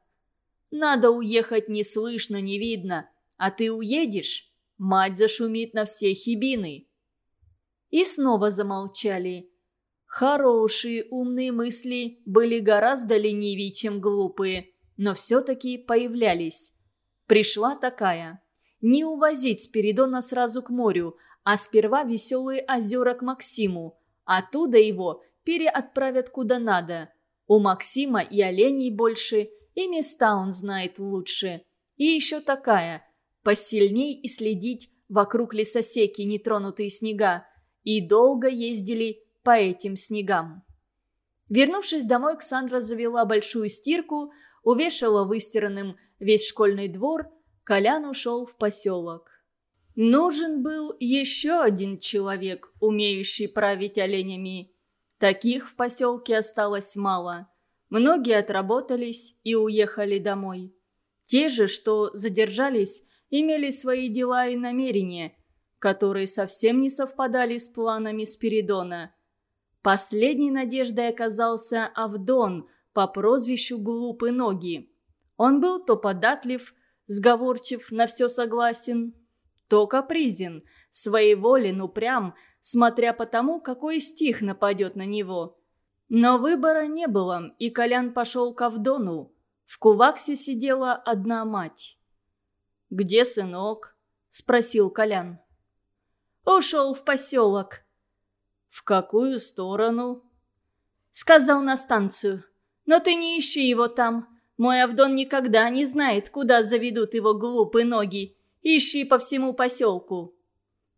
Speaker 2: «Надо уехать неслышно, не видно, а ты уедешь, мать зашумит на все хибины». И снова замолчали. Хорошие умные мысли были гораздо ленивее, чем глупые, но все-таки появлялись. Пришла такая. Не увозить Спиридона сразу к морю – а сперва веселые озера к Максиму. Оттуда его переотправят куда надо. У Максима и оленей больше, и места он знает лучше. И еще такая. Посильней и следить вокруг лесосеки нетронутые снега. И долго ездили по этим снегам. Вернувшись домой, Ксандра завела большую стирку, увешала выстиранным весь школьный двор, Колян ушел в поселок. Нужен был еще один человек, умеющий править оленями.
Speaker 1: Таких в поселке осталось мало. Многие отработались и уехали домой. Те же, что задержались, имели свои дела и намерения, которые совсем не совпадали с планами Спиридона. Последней надеждой оказался Авдон по прозвищу «Глупые ноги». Он был то податлив, сговорчив, на все согласен, то капризен, своеволен, упрям, смотря по тому, какой стих нападет на него. Но выбора не было, и Колян пошел к Авдону. В Куваксе сидела одна мать. «Где сынок?» – спросил Колян.
Speaker 2: «Ушел в поселок».
Speaker 1: «В какую сторону?»
Speaker 2: «Сказал на станцию. Но ты не ищи его там. Мой Авдон никогда не знает, куда заведут его глупые ноги. Ищи по всему поселку».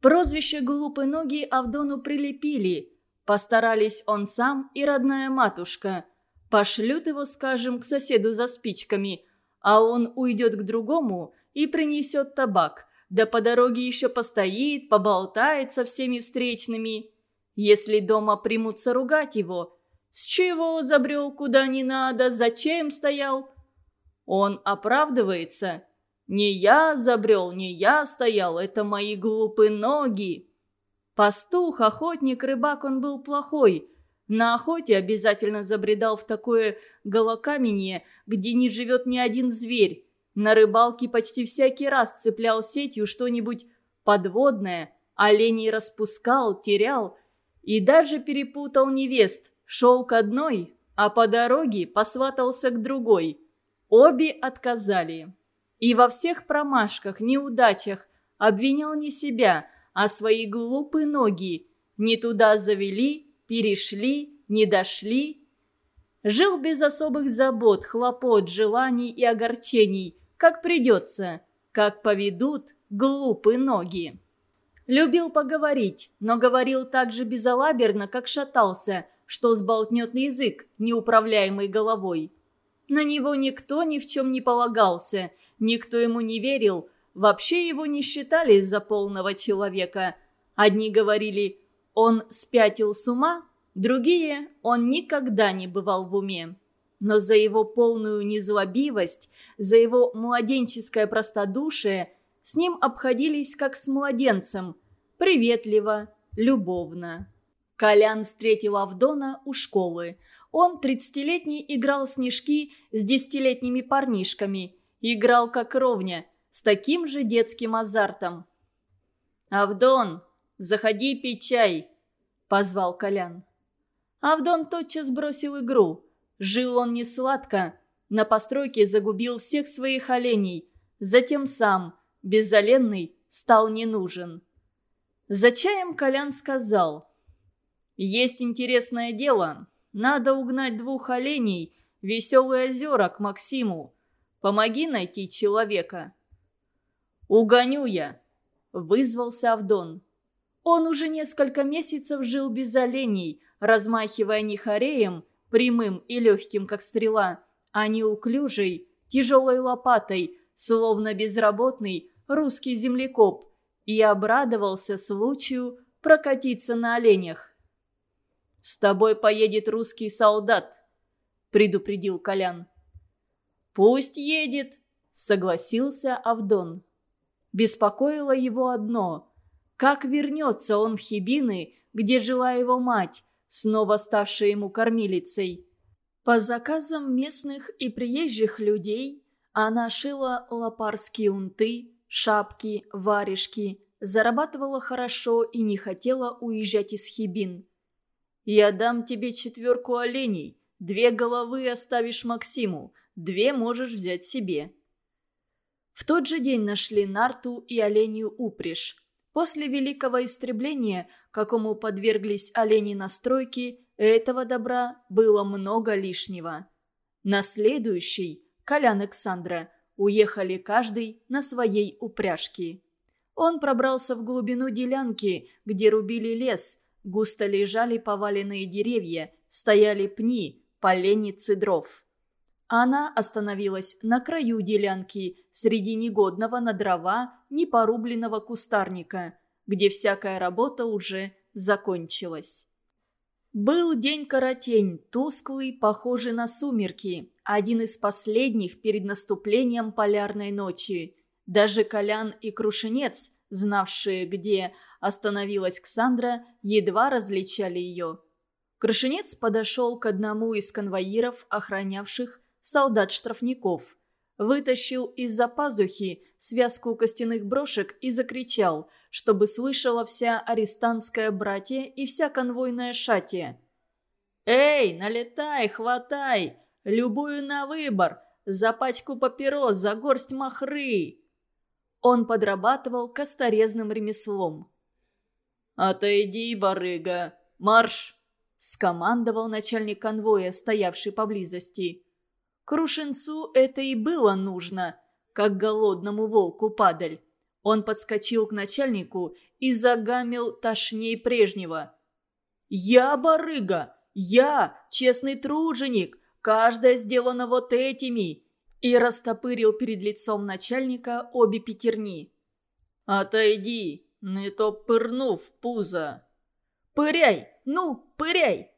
Speaker 2: Прозвище «глупые ноги» Авдону прилепили. Постарались он сам и родная матушка. Пошлют его, скажем, к соседу за спичками, а он уйдет к другому и принесет табак. Да по дороге еще постоит, поболтает со всеми встречными. Если дома примутся ругать его, с чего забрел куда не надо, зачем стоял? Он оправдывается – не я забрел, не я стоял, это мои глупые ноги. Пастух, охотник, рыбак он был плохой. На охоте обязательно забредал в такое голокаменье, где не живет ни один зверь. На рыбалке почти всякий раз цеплял сетью что-нибудь подводное, оленей распускал, терял и даже перепутал невест. Шел к одной, а по дороге посватался к другой. Обе отказали. И во всех промашках, неудачах обвинял не себя, а свои глупые ноги. Не туда завели, перешли, не дошли. Жил без особых забот, хлопот, желаний и огорчений, как придется, как поведут глупые ноги. Любил поговорить, но говорил так же безалаберно, как шатался, что сболтнет язык, неуправляемый головой. На него никто ни в чем не полагался, никто ему не верил, вообще его не считали за полного человека. Одни говорили «он спятил с ума», другие «он никогда не бывал в уме». Но за его полную незлобивость, за его младенческое простодушие с ним обходились как с младенцем, приветливо, любовно. Колян встретил Авдона у школы – он, тридцатилетний, играл снежки с десятилетними парнишками. Играл как ровня, с таким же детским азартом. «Авдон, заходи пить чай!» – позвал Колян. Авдон тотчас бросил игру. Жил он не сладко. На постройке загубил всех своих оленей. Затем сам, безоленный, стал не нужен. За чаем Колян сказал. «Есть интересное дело. Надо угнать двух оленей, веселые озера к Максиму. Помоги найти человека». «Угоню я», — вызвался Авдон. Он уже несколько месяцев жил без оленей, размахивая не хореем, прямым и легким, как стрела, а неуклюжей, тяжелой лопатой, словно безработный русский землекоп, и обрадовался случаю прокатиться на оленях. «С тобой поедет русский солдат», — предупредил Колян. «Пусть едет», — согласился Авдон. Беспокоило его одно — как вернется он в Хибины, где жила его мать, снова ставшая ему кормилицей. По заказам местных и приезжих людей она шила лопарские унты, шапки, варежки, зарабатывала хорошо и не хотела уезжать из Хибин. Я дам тебе четверку оленей. Две головы оставишь Максиму, две можешь взять себе». В тот же день нашли нарту и оленью упряжь. После великого истребления, какому подверглись олени на стройке, этого добра было много лишнего. На следующий, Колян Александра, уехали каждый на своей упряжке. Он пробрался в глубину делянки, где рубили лес, Густо лежали поваленные деревья, стояли пни, поленницы дров. Она остановилась на краю делянки, среди негодного на дрова непорубленного кустарника, где всякая работа уже закончилась.
Speaker 1: Был день коротень, тусклый, похожий на сумерки, один из последних перед наступлением полярной ночи. Даже Колян и Крушенец, знавшие, где остановилась Ксандра, едва различали ее. Крушенец подошел к одному из конвоиров, охранявших солдат-штрафников. Вытащил из-за пазухи связку костяных брошек и закричал, чтобы слышала вся арестантская братья и вся конвойная шатия. «Эй, налетай, хватай! Любую на выбор! За пачку папирос, за горсть махры!» Он подрабатывал косторезным ремеслом. «Отойди, барыга! Марш!» – скомандовал начальник конвоя, стоявший поблизости. Крушенцу это и было нужно, как голодному волку падаль. Он подскочил к начальнику и загамил тошней прежнего. «Я барыга! Я честный труженик! Каждая сделана вот этими!» И растопырил перед лицом начальника обе пятерни. «Отойди, не то пырну в пузо!» «Пыряй! Ну, пыряй!»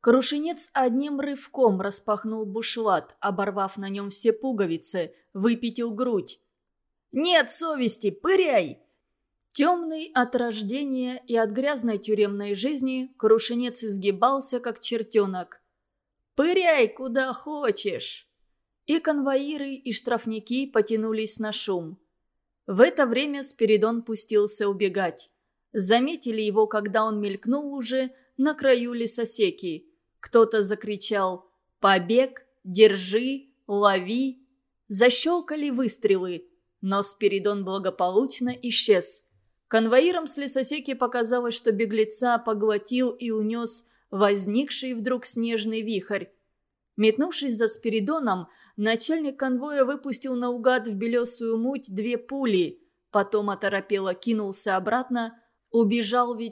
Speaker 1: Крушенец одним рывком распахнул бушлат, оборвав на нем все пуговицы, выпятил грудь. «Нет совести, пыряй!» Темный от рождения и от грязной тюремной жизни, Крушенец изгибался, как чертенок. «Пыряй, куда хочешь!» И конвоиры, и штрафники потянулись на шум. В это время Спиридон пустился убегать. Заметили его, когда он мелькнул уже на краю лесосеки. Кто-то закричал «Побег! Держи! Лови!» Защелкали выстрелы, но Спиридон благополучно исчез. Конвоирам с лесосеки показалось, что беглеца поглотил и унес возникший вдруг снежный вихрь. Метнувшись за Спиридоном, начальник конвоя выпустил наугад в белесую муть две пули, потом оторопело кинулся обратно, убежал ведь